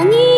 많이